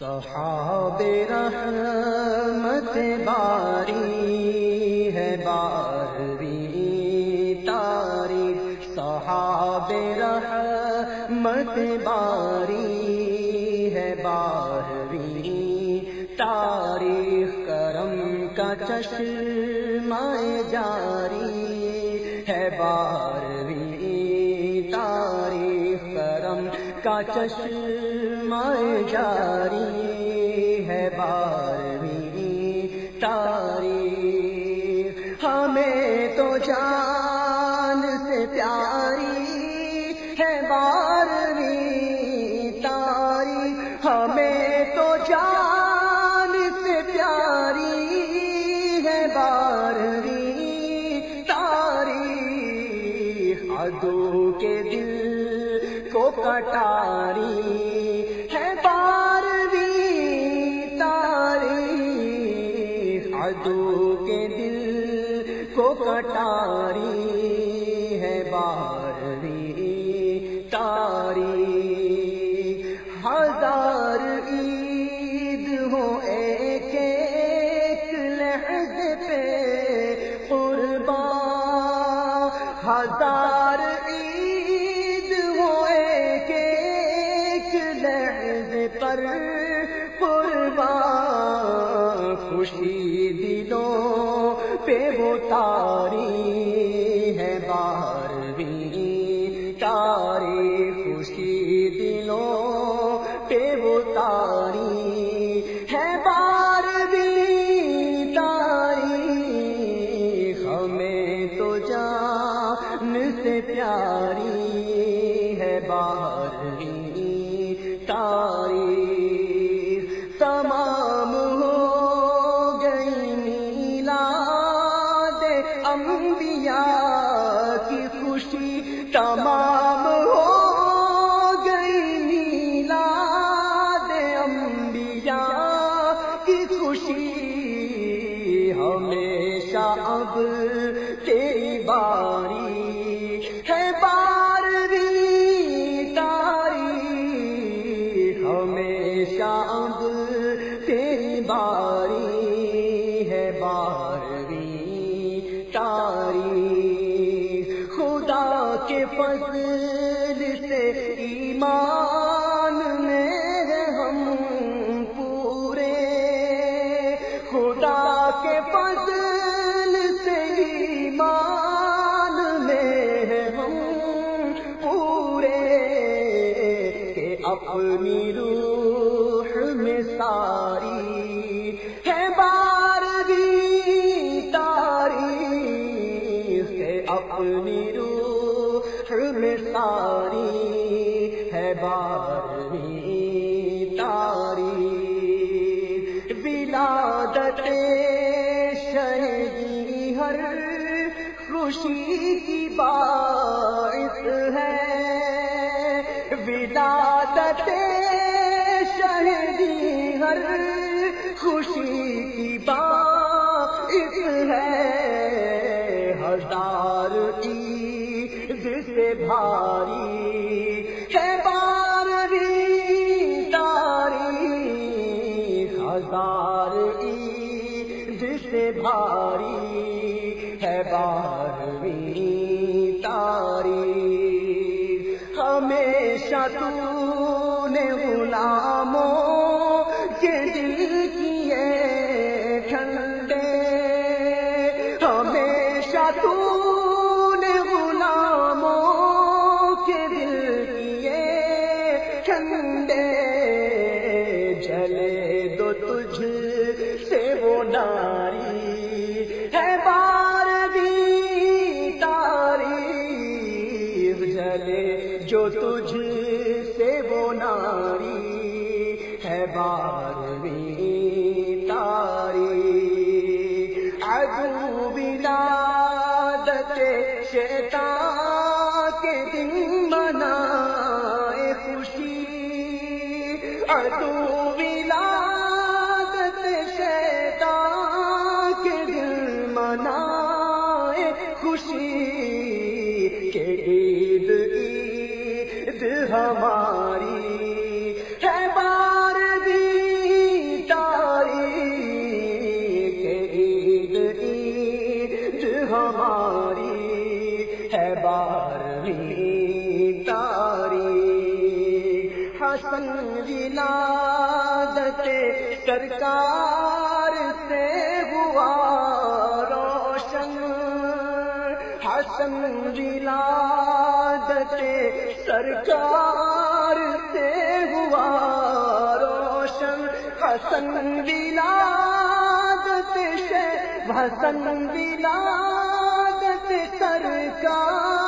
صحاب رحمت باری ہے باری تاریخ صحاب رحمت باری ہے باری تاریخ کرم کا چشمہ جاری ہے باری تاریخ کرم کا چشمہ جاری ہے، بارہویں تاریخ۔ ہمیں تو جان سے پیاری ہے، بارہویں تاریخ۔ ہمیں تو جان سے پیاری ہے، بارہویں تاریخ۔ ادو کے دل کو کٹاری تاریخ ادو کے دل کو کٹاری ہے بارہویں تاریخ۔ ہزار عید ہو ایک ایک لہجے پہ قربان ہزار عید ہو ایک ایک لہجے پر قربان خوشی دلوں پہ وہ تاری ہے بارہویں تاری خوشی دلوں پہ وہ تاری ہے بارہویں تاری۔ ہمیں تو جان سے پیاری ہے بارہویں تاریخ تمام فضل سے ایمان میں ہم پورے۔ خدا کے فضل سے ایمان میں ہم پورے کہ اپنی روح ولادت شہری جی ہر خوشی کی باعث ہے۔ ولادت شہری جی ہر خوشی کی باعث سے بھاری ہے بارہویں تاریخ۔ ہمیشہ تو نے غلاموں کے دل کیے ٹھنڈے۔ ہمیشہ تو نے غلاموں کے دل کیے ٹھنڈے۔ جو تجھ سے وہ ناری ہے بارہویں تاریخ۔ ادو ولادت شیطان کے دن منائے خوشی۔ ادو ولادت شیطان کے دن منائے خوشی۔ ہماری ہے بار تاریخ تاری عید ہماری ہے بارہویں تاری۔ حسن ولادت سرکار سے ہوا روشن۔ حسن جلا سرکار سے ہوا روشن حسن ولادت سے حسن ولادت سرکار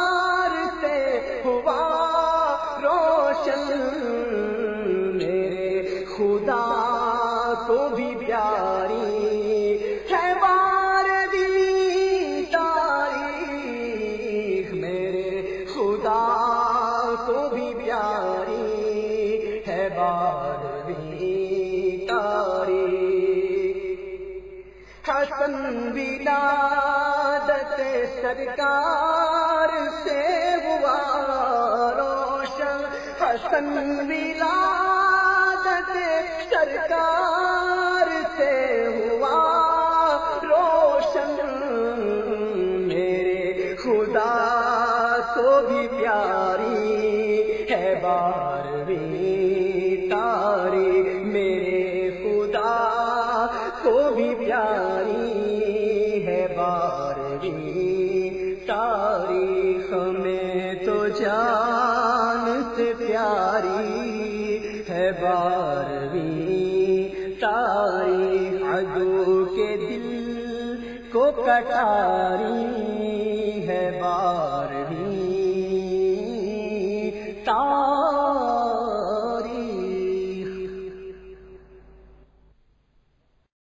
بھی پیاری ہے بارہویں تاریخ حسن ولادت سرکار سے ہوا روشن۔ حسن ولادت سرکار سے ہوا روشن۔ میرے خدا کو بھی پیاری ہے بارہویں تاریخ میرے خدا کو بھی پیاری ہے بارہویں تاریخ میں تو جان سے پیاری ہے بارہویں تاریخ عدو کے دل کو کٹاری ہے بارہویں